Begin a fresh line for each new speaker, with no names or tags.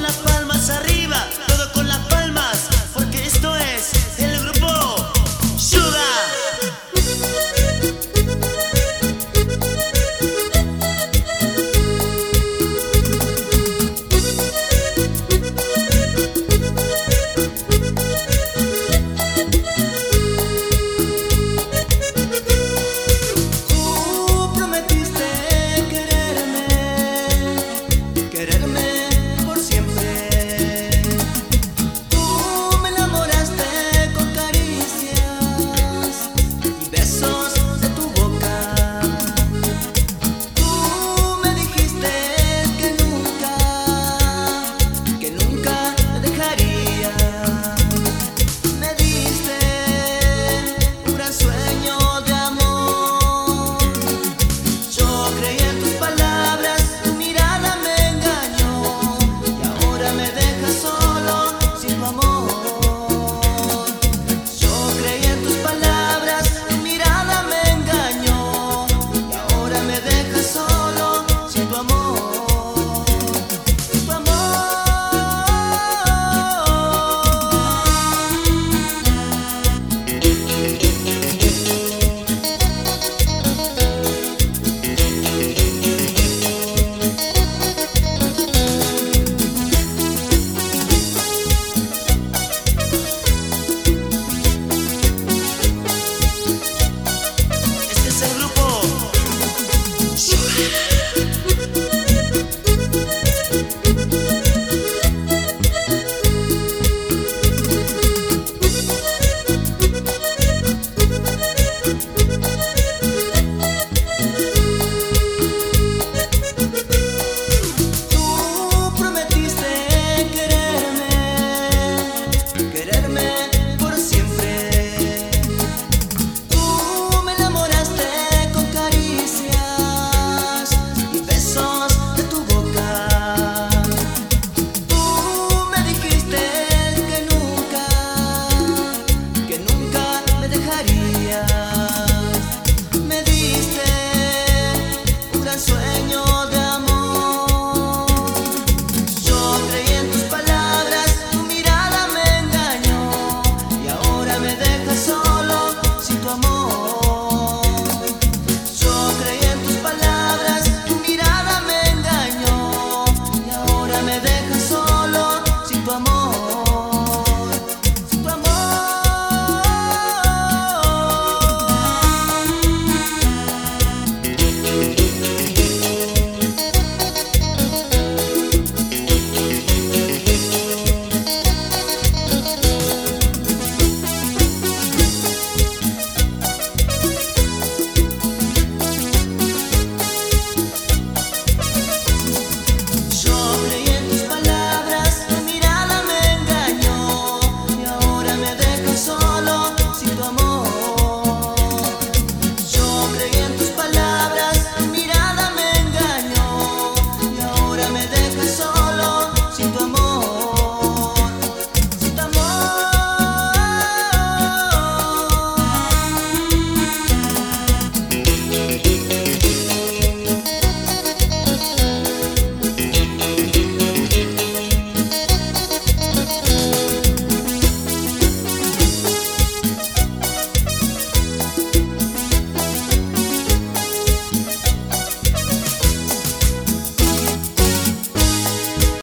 las palmas arriba.